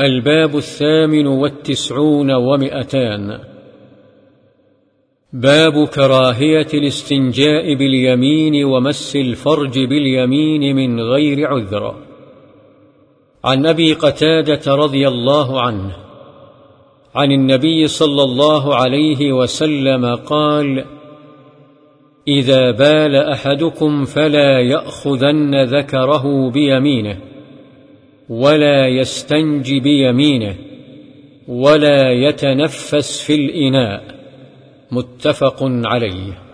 الباب الثامن والتسعون ومئتان. باب كراهية الاستنجاء باليمين ومس الفرج باليمين من غير عذر. عن أبي قتادة رضي الله عنه عن النبي صلى الله عليه وسلم قال إذا بال أحدكم فلا يأخذن ذكره بيمينه. ولا يستنج بيمينه ولا يتنفس في الإناء. متفق عليه.